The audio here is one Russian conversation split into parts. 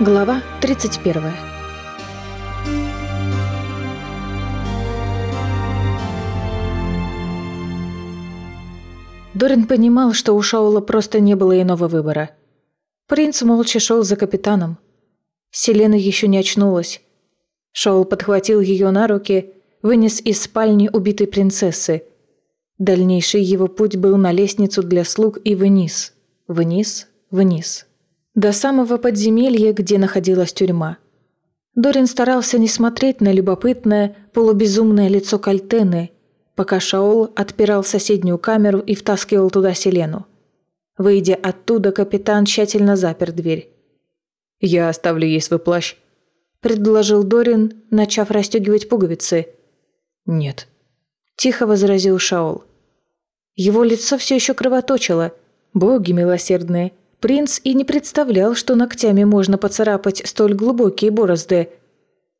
Глава 31 Дорин понимал, что у Шаула просто не было иного выбора. Принц молча шел за капитаном. Селена еще не очнулась. Шаул подхватил ее на руки, вынес из спальни убитой принцессы. Дальнейший его путь был на лестницу для слуг и вниз, вниз, вниз до самого подземелья, где находилась тюрьма. Дорин старался не смотреть на любопытное, полубезумное лицо Кальтены, пока Шаол отпирал соседнюю камеру и втаскивал туда Селену. Выйдя оттуда, капитан тщательно запер дверь. «Я оставлю ей свой плащ», – предложил Дорин, начав расстегивать пуговицы. «Нет», – тихо возразил Шаол. Его лицо все еще кровоточило. Боги милосердные – Принц и не представлял, что ногтями можно поцарапать столь глубокие борозды.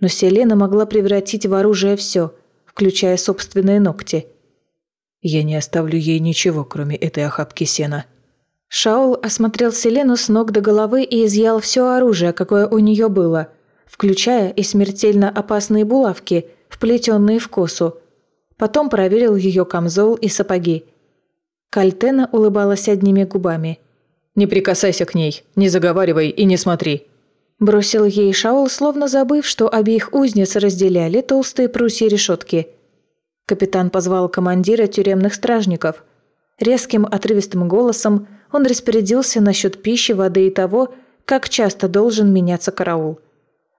Но Селена могла превратить в оружие все, включая собственные ногти. «Я не оставлю ей ничего, кроме этой охапки сена». Шаул осмотрел Селену с ног до головы и изъял все оружие, какое у нее было, включая и смертельно опасные булавки, вплетенные в косу. Потом проверил ее камзол и сапоги. Кальтена улыбалась одними губами – не прикасайся к ней, не заговаривай и не смотри». Бросил ей Шаул, словно забыв, что обеих узниц разделяли толстые прусья решетки. Капитан позвал командира тюремных стражников. Резким отрывистым голосом он распорядился насчет пищи, воды и того, как часто должен меняться караул.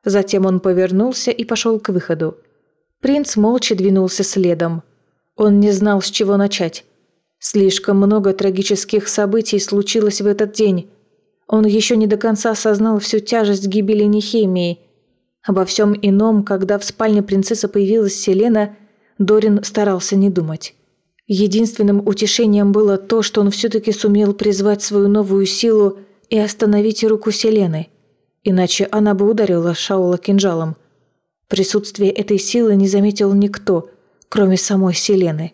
Затем он повернулся и пошел к выходу. Принц молча двинулся следом. Он не знал, с чего начать. Слишком много трагических событий случилось в этот день. Он еще не до конца осознал всю тяжесть гибели Нехемии. Обо всем ином, когда в спальне принцессы появилась Селена, Дорин старался не думать. Единственным утешением было то, что он все-таки сумел призвать свою новую силу и остановить руку Селены. Иначе она бы ударила Шаула кинжалом. Присутствие этой силы не заметил никто, кроме самой Селены.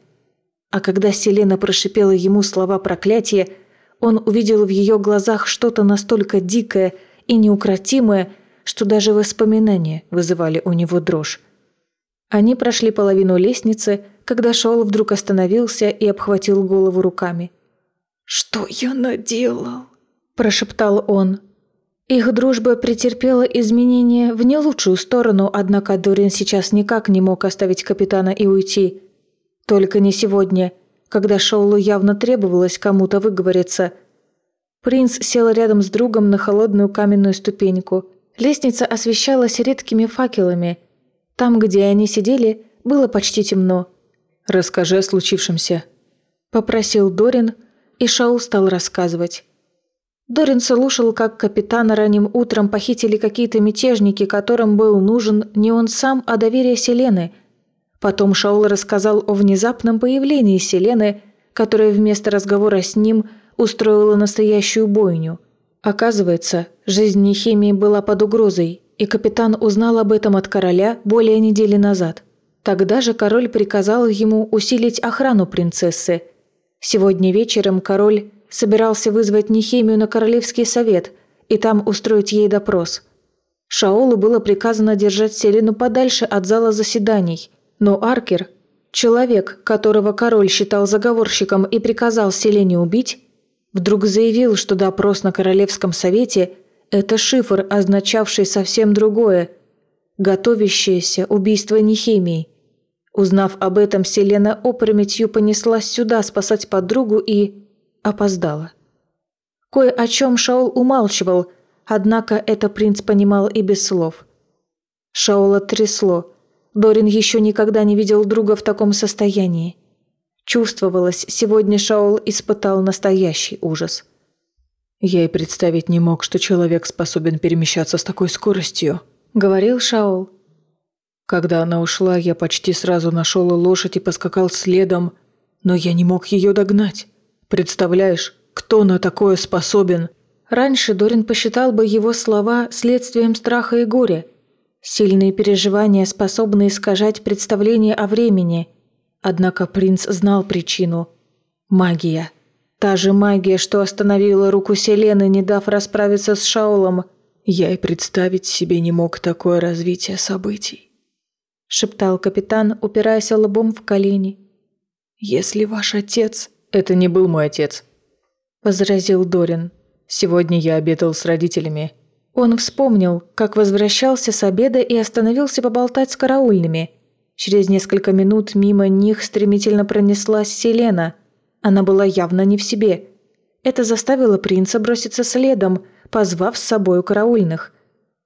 А когда Селена прошипела ему слова проклятия, он увидел в ее глазах что-то настолько дикое и неукротимое, что даже воспоминания вызывали у него дрожь. Они прошли половину лестницы, когда Шаол вдруг остановился и обхватил голову руками. «Что я наделал?» – прошептал он. Их дружба претерпела изменения в не лучшую сторону, однако Дорин сейчас никак не мог оставить капитана и уйти – только не сегодня, когда Шоулу явно требовалось кому-то выговориться. Принц сел рядом с другом на холодную каменную ступеньку. Лестница освещалась редкими факелами. Там, где они сидели, было почти темно. «Расскажи о случившемся», – попросил Дорин, и Шаул стал рассказывать. Дорин слушал, как капитана ранним утром похитили какие-то мятежники, которым был нужен не он сам, а доверие Селены – Потом Шаул рассказал о внезапном появлении Селены, которая вместо разговора с ним устроила настоящую бойню. Оказывается, жизнь Нехемии была под угрозой, и капитан узнал об этом от короля более недели назад. Тогда же король приказал ему усилить охрану принцессы. Сегодня вечером король собирался вызвать Нехемию на королевский совет и там устроить ей допрос. Шаолу было приказано держать Селену подальше от зала заседаний – но Аркер, человек, которого король считал заговорщиком и приказал Селене убить, вдруг заявил, что допрос на Королевском совете – это шифр, означавший совсем другое – готовящееся убийство Нехемии. Узнав об этом, Селена опрометью понеслась сюда спасать подругу и... опоздала. Кое о чем Шаол умалчивал, однако это принц понимал и без слов. Шаола трясло – Дорин еще никогда не видел друга в таком состоянии. Чувствовалось, сегодня Шаол испытал настоящий ужас. «Я и представить не мог, что человек способен перемещаться с такой скоростью», — говорил Шаол. Когда она ушла, я почти сразу нашел лошадь и поскакал следом, но я не мог ее догнать. Представляешь, кто на такое способен? Раньше Дорин посчитал бы его слова следствием страха и горя — Сильные переживания способны искажать представление о времени. Однако принц знал причину. Магия. Та же магия, что остановила руку Селены, не дав расправиться с Шаолом. Я и представить себе не мог такое развитие событий», — шептал капитан, упираясь лбом в колени. «Если ваш отец...» «Это не был мой отец», — возразил Дорин. «Сегодня я обедал с родителями». Он вспомнил, как возвращался с обеда и остановился поболтать с караульными. Через несколько минут мимо них стремительно пронеслась Селена. Она была явно не в себе. Это заставило принца броситься следом — позвав с собой караульных.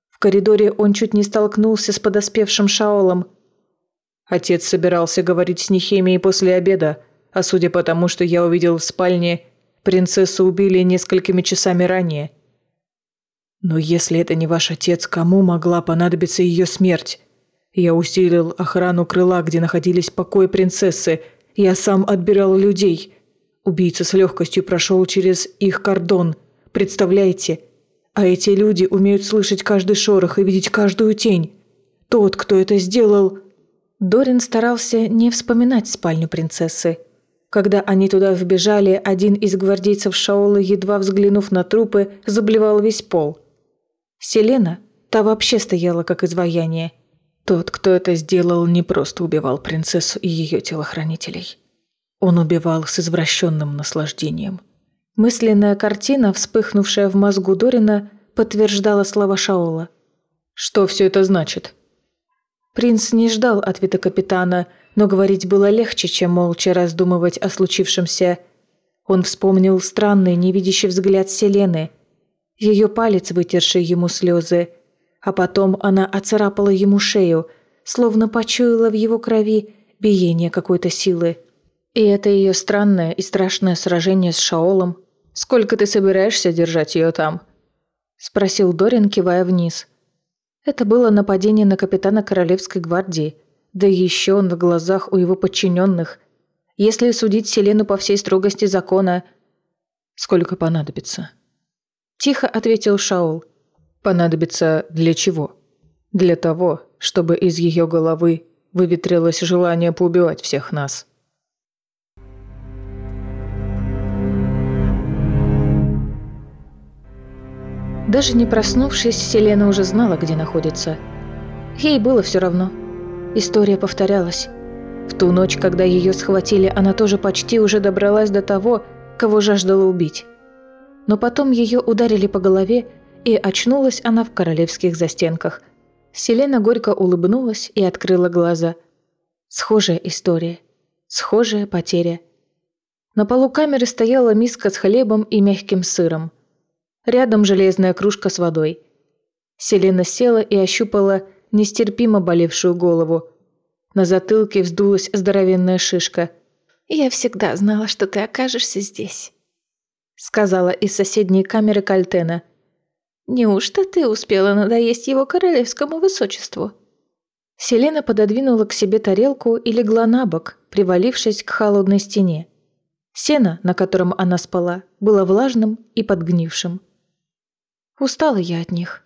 В коридоре он чуть не столкнулся с подоспевшим Шаолом. Отец собирался говорить с Нехемией после обеда, а судя по тому, что я увидел в спальне, принцессу убили несколькими часами ранее. Но если это не ваш отец, кому могла понадобиться ее смерть? Я усилил охрану крыла, где находились покои принцессы. Я сам отбирал людей. Убийца с легкостью прошел через их кордон. Представляете, а эти люди умеют слышать каждый шорох и видеть каждую тень. Тот, кто это сделал...» Дорин старался не вспоминать спальню принцессы. Когда они туда вбежали, один из гвардейцев Шаола, едва взглянув на трупы, заблевал весь пол. Селена, та вообще стояла как изваяние. Тот, кто это сделал, не просто убивал принцессу и ее телохранителей. Он убивал с извращенным наслаждением – Мысленная картина, вспыхнувшая в мозгу Дорина, подтверждала слова Шаола. «Что все это значит?» Принц не ждал ответа капитана, но говорить было легче, чем молча раздумывать о случившемся. Он вспомнил странный, невидящий взгляд Селены, ее палец, вытерший ему слезы, а потом она оцарапала ему шею, словно почуяла в его крови биение какой-то силы. И это ее странное и страшное сражение с Шаолом. «Сколько ты собираешься держать ее там?» – спросил Дорин, кивая вниз. Это было нападение на капитана Королевской гвардии, да еще на глазах у его подчиненных. Если судить Селену по всей строгости закона... «Сколько понадобится?» Тихо ответил Шаол. «Понадобится для чего?» «Для того, чтобы из ее головы выветрилось желание поубивать всех нас». Даже не проснувшись, Селена уже знала, где находится. Ей было все равно. История повторялась. В ту ночь, когда ее схватили, она тоже почти уже добралась до того, кого жаждала убить. Но потом ее ударили по голове, и очнулась она в королевских застенках. Селена горько улыбнулась и открыла глаза. Схожая история. Схожая потеря. На полу камеры стояла миска с хлебом и мягким сыром – Рядом железная кружка с водой. Селена села и ощупала нестерпимо болевшую голову. На затылке вздулась здоровенная шишка. «Я всегда знала, что ты окажешься здесь», — сказала из соседней камеры Кальтена. «Неужто ты успела надоесть его королевскому высочеству?» Селена пододвинула к себе тарелку и легла на бок, привалившись к холодной стене. Сено, на котором она спала, было влажным и подгнившим. Устала я от них.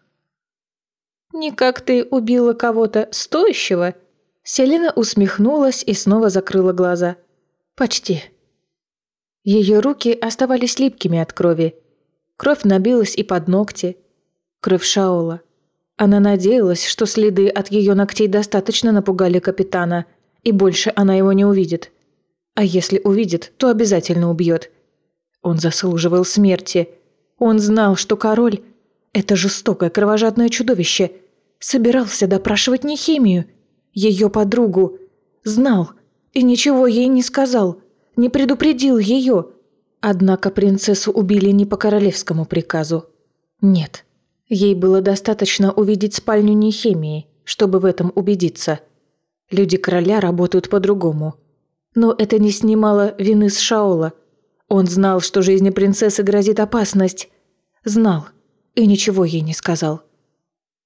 «Не как ты убила кого-то стоящего?» Селена усмехнулась и снова закрыла глаза. «Почти». Ее руки оставались липкими от крови. Кровь набилась и под ногти. Кровь Шаола. Она надеялась, что следы от ее ногтей достаточно напугали капитана, и больше она его не увидит. А если увидит, то обязательно убьет. Он заслуживал смерти. Он знал, что король это жестокое кровожадное чудовище собирался допрашивать Нехимию, ее подругу. Знал и ничего ей не сказал, не предупредил ее. Однако принцессу убили не по королевскому приказу. Нет, ей было достаточно увидеть спальню Нехимии, чтобы в этом убедиться. Люди короля работают по-другому. Но это не снимало вины с Шаола. Он знал, что жизни принцессы грозит опасность. Знал и ничего ей не сказал.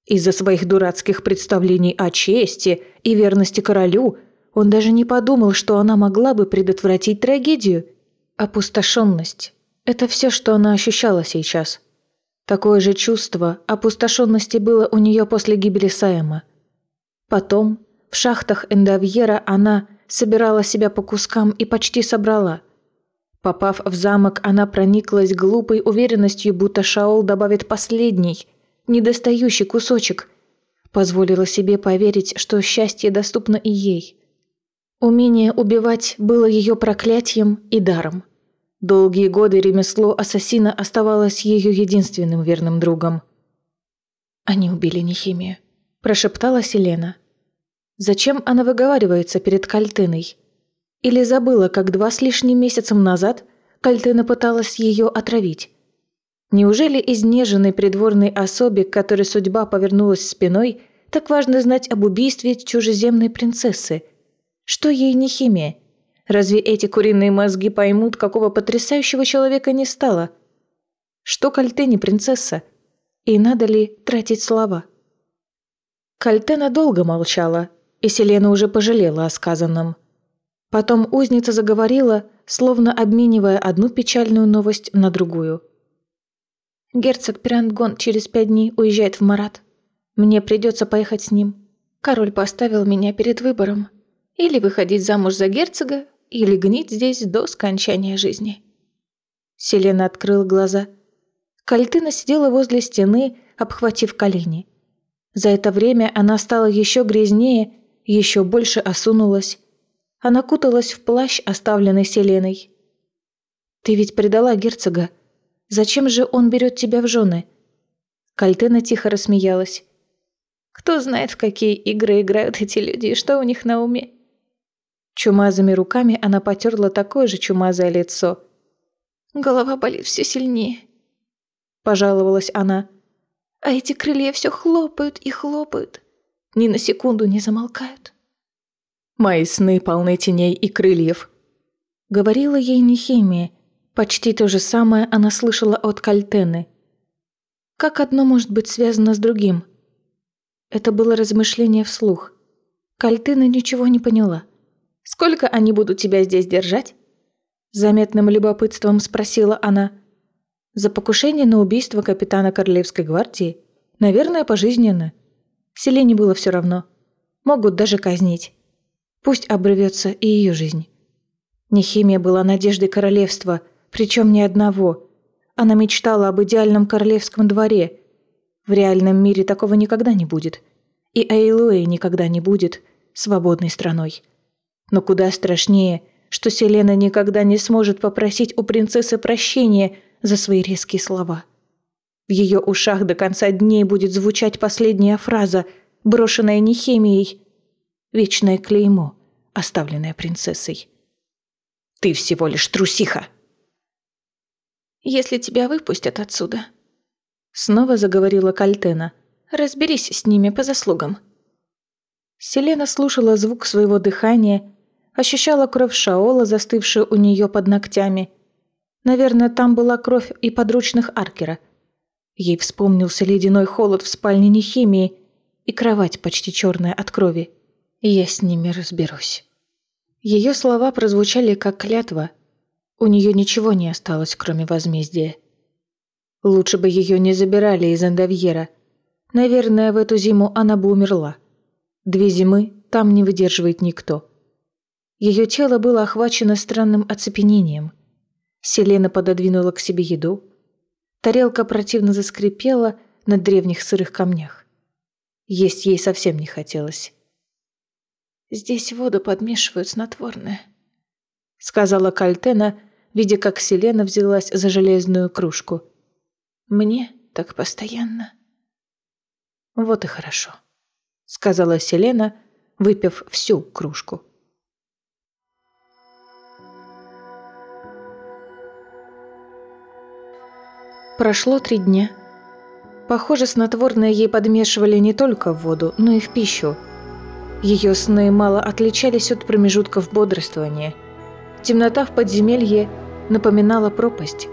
Из-за своих дурацких представлений о чести и верности королю он даже не подумал, что она могла бы предотвратить трагедию. Опустошенность – это все, что она ощущала сейчас. Такое же чувство опустошенности было у нее после гибели Саэма. Потом, в шахтах Эндовьера, она собирала себя по кускам и почти собрала – Попав в замок, она прониклась глупой уверенностью, будто Шаол добавит последний, недостающий кусочек. Позволила себе поверить, что счастье доступно и ей. Умение убивать было ее проклятием и даром. Долгие годы ремесло ассасина оставалось ее единственным верным другом. «Они убили Нехимию», – прошептала Селена. «Зачем она выговаривается перед Кальтыной? Или забыла, как два с лишним месяцем назад Кальтына пыталась ее отравить? Неужели изнеженной придворной особе, которой судьба повернулась спиной, так важно знать об убийстве чужеземной принцессы? Что ей не химия? Разве эти куриные мозги поймут, какого потрясающего человека не стало? Что Кальтыне принцесса? И надо ли тратить слова? Кальтена долго молчала, и Селена уже пожалела о сказанном. Потом узница заговорила, словно обменивая одну печальную новость на другую – Герцог Пирангон через пять дней уезжает в Марат. Мне придется поехать с ним. Король поставил меня перед выбором. Или выходить замуж за герцога, или гнить здесь до скончания жизни. Селена открыла глаза. Кальтына сидела возле стены, обхватив колени. За это время она стала еще грязнее, еще больше осунулась. Она куталась в плащ, оставленный Селеной. «Ты ведь предала герцога», Зачем же он берет тебя в жены?» Кальтена тихо рассмеялась. «Кто знает, в какие игры играют эти люди и что у них на уме?» Чумазыми руками она потерла такое же чумазое лицо. «Голова болит все сильнее», – пожаловалась она. «А эти крылья все хлопают и хлопают, ни на секунду не замолкают». «Мои сны полны теней и крыльев», — говорила ей Нехимия, Почти то же самое она слышала от Кальтены. Как одно может быть связано с другим? Это было размышление вслух. Кальтена ничего не поняла. «Сколько они будут тебя здесь держать?» Заметным любопытством спросила она. «За покушение на убийство капитана Королевской гвардии? Наверное, пожизненно. Селене было все равно. Могут даже казнить. Пусть обрывется и ее жизнь». Нехимия была надеждой королевства, причем ни одного. Она мечтала об идеальном королевском дворе. В реальном мире такого никогда не будет. И Эйлуэй никогда не будет свободной страной. Но куда страшнее, что Селена никогда не сможет попросить у принцессы прощения за свои резкие слова. В ее ушах до конца дней будет звучать последняя фраза, брошенная Нехемией. Вечное клеймо, оставленное принцессой. «Ты всего лишь трусиха!» если тебя выпустят отсюда». Снова заговорила Кальтена. «Разберись с ними по заслугам». Селена слушала звук своего дыхания, ощущала кровь Шаола, застывшую у нее под ногтями. Наверное, там была кровь и подручных Аркера. Ей вспомнился ледяной холод в спальне Нехимии и кровать почти черная от крови. «Я с ними разберусь». Ее слова прозвучали как клятва – у нее ничего не осталось, кроме возмездия. Лучше бы ее не забирали из Эндовьера. Наверное, в эту зиму она бы умерла. Две зимы там не выдерживает никто. Ее тело было охвачено странным оцепенением. Селена пододвинула к себе еду. Тарелка противно заскрипела на древних сырых камнях. Есть ей совсем не хотелось. «Здесь воду подмешивают снотворное», — сказала Кальтена, — видя, как Селена взялась за железную кружку. «Мне так постоянно». «Вот и хорошо», — сказала Селена, выпив всю кружку. Прошло три дня. Похоже, снотворное ей подмешивали не только в воду, но и в пищу. Ее сны мало отличались от промежутков бодрствования. Темнота в подземелье напоминала пропасть.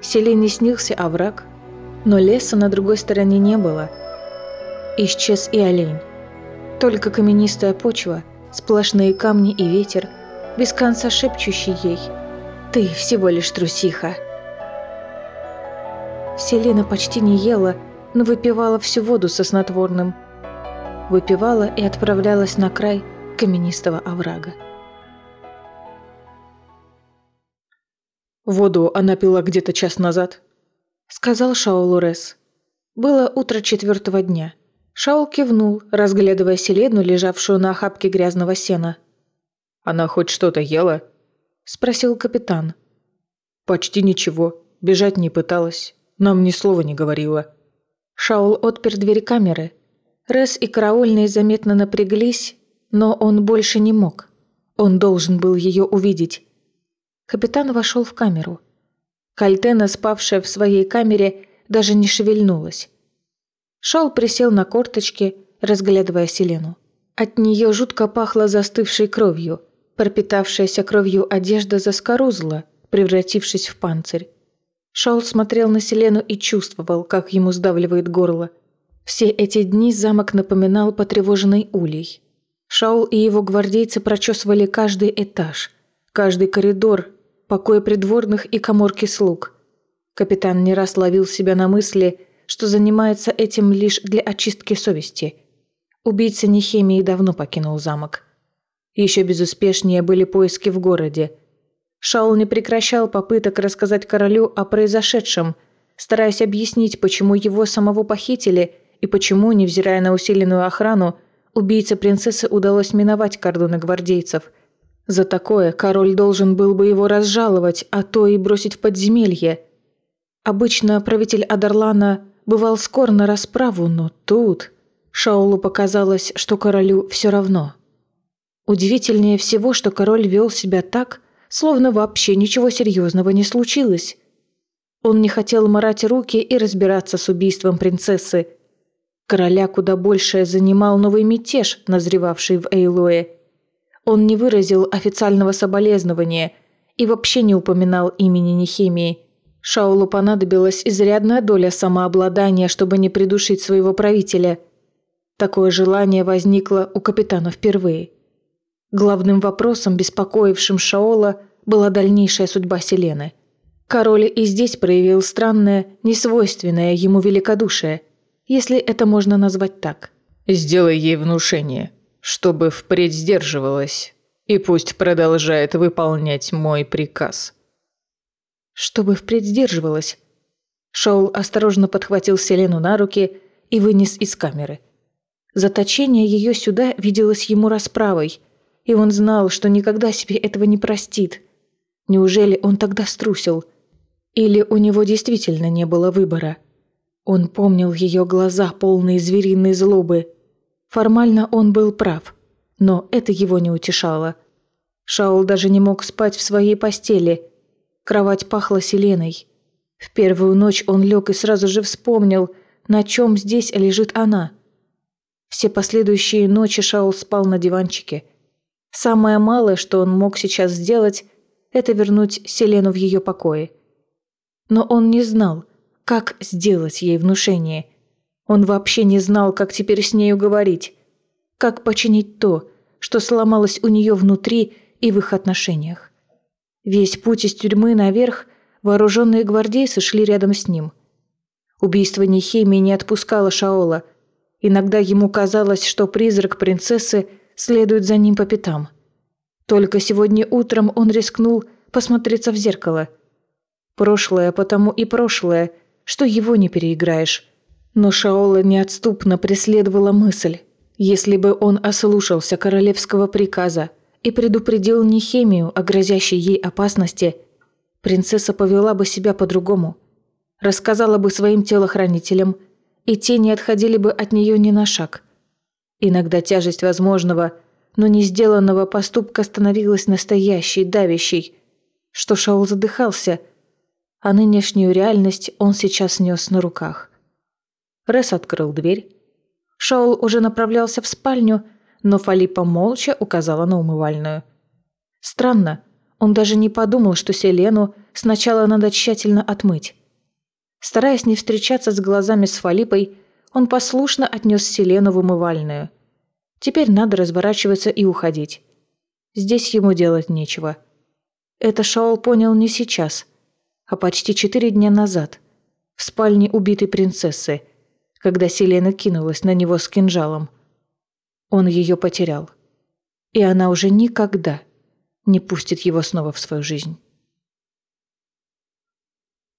Селине снился овраг, но леса на другой стороне не было. Исчез и олень. Только каменистая почва, сплошные камни и ветер, без конца шепчущий ей «Ты всего лишь трусиха». Селена почти не ела, но выпивала всю воду со снотворным. Выпивала и отправлялась на край каменистого оврага. «Воду она пила где-то час назад», — сказал Шаолурес. Было утро четвертого дня. Шаул кивнул, разглядывая Селену, лежавшую на охапке грязного сена. «Она хоть что-то ела?» – спросил капитан. «Почти ничего. Бежать не пыталась. Нам ни слова не говорила». Шаул отпер дверь камеры. Рес и караульные заметно напряглись, но он больше не мог. Он должен был ее увидеть. Капитан вошел в камеру. Кальтена, спавшая в своей камере, даже не шевельнулась. Шал присел на корточки, разглядывая Селену. От нее жутко пахло застывшей кровью. Пропитавшаяся кровью одежда заскорузла, превратившись в панцирь. Шаул смотрел на Селену и чувствовал, как ему сдавливает горло. Все эти дни замок напоминал потревоженный улей. Шаул и его гвардейцы прочесывали каждый этаж, каждый коридор, покои придворных и коморки слуг. Капитан не раз ловил себя на мысли, что занимается этим лишь для очистки совести. Убийца Нехемии давно покинул замок. Еще безуспешнее были поиски в городе. Шаул не прекращал попыток рассказать королю о произошедшем, стараясь объяснить, почему его самого похитили и почему, невзирая на усиленную охрану, убийце принцессы удалось миновать кордоны гвардейцев. За такое король должен был бы его разжаловать, а то и бросить в подземелье. Обычно правитель Адарлана бывал скор на расправу, но тут... Шаулу показалось, что королю все равно. Удивительнее всего, что король вел себя так, словно вообще ничего серьезного не случилось. Он не хотел морать руки и разбираться с убийством принцессы. Короля куда больше занимал новый мятеж, назревавший в Эйлое. Он не выразил официального соболезнования и вообще не упоминал имени Нехемии – Шаулу понадобилась изрядная доля самообладания, чтобы не придушить своего правителя. Такое желание возникло у капитана впервые. Главным вопросом, беспокоившим Шаола, была дальнейшая судьба Селены. Король и здесь проявил странное, несвойственное ему великодушие, если это можно назвать так. «Сделай ей внушение, чтобы впредь сдерживалась, и пусть продолжает выполнять мой приказ», чтобы впредь сдерживалась. Шоул осторожно подхватил Селену на руки и вынес из камеры. Заточение ее сюда виделось ему расправой, и он знал, что никогда себе этого не простит. Неужели он тогда струсил? Или у него действительно не было выбора? Он помнил ее глаза, полные звериной злобы. Формально он был прав, но это его не утешало. Шаул даже не мог спать в своей постели – Кровать пахла селеной. В первую ночь он лег и сразу же вспомнил, на чем здесь лежит она. Все последующие ночи Шаул спал на диванчике. Самое малое, что он мог сейчас сделать, это вернуть Селену в ее покое. Но он не знал, как сделать ей внушение. Он вообще не знал, как теперь с нею говорить, как починить то, что сломалось у нее внутри и в их отношениях. Весь путь из тюрьмы наверх вооруженные гвардейцы шли рядом с ним. Убийство Нехемии не отпускало Шаола. Иногда ему казалось, что призрак принцессы следует за ним по пятам. Только сегодня утром он рискнул посмотреться в зеркало. Прошлое потому и прошлое, что его не переиграешь. Но Шаола неотступно преследовала мысль. Если бы он ослушался королевского приказа, и предупредил Нехемию о грозящей ей опасности, принцесса повела бы себя по-другому. Рассказала бы своим телохранителям, и те не отходили бы от нее ни на шаг. Иногда тяжесть возможного, но не сделанного поступка становилась настоящей, давящей, что Шаул задыхался, а нынешнюю реальность он сейчас нес на руках. Рес открыл дверь. Шаул уже направлялся в спальню, но Фалипа молча указала на умывальную. Странно, он даже не подумал, что Селену сначала надо тщательно отмыть. Стараясь не встречаться с глазами с Фалипой, он послушно отнес Селену в умывальную. Теперь надо разворачиваться и уходить. Здесь ему делать нечего. Это Шаол понял не сейчас, а почти четыре дня назад, в спальне убитой принцессы, когда Селена кинулась на него с кинжалом. Он ее потерял. И она уже никогда не пустит его снова в свою жизнь.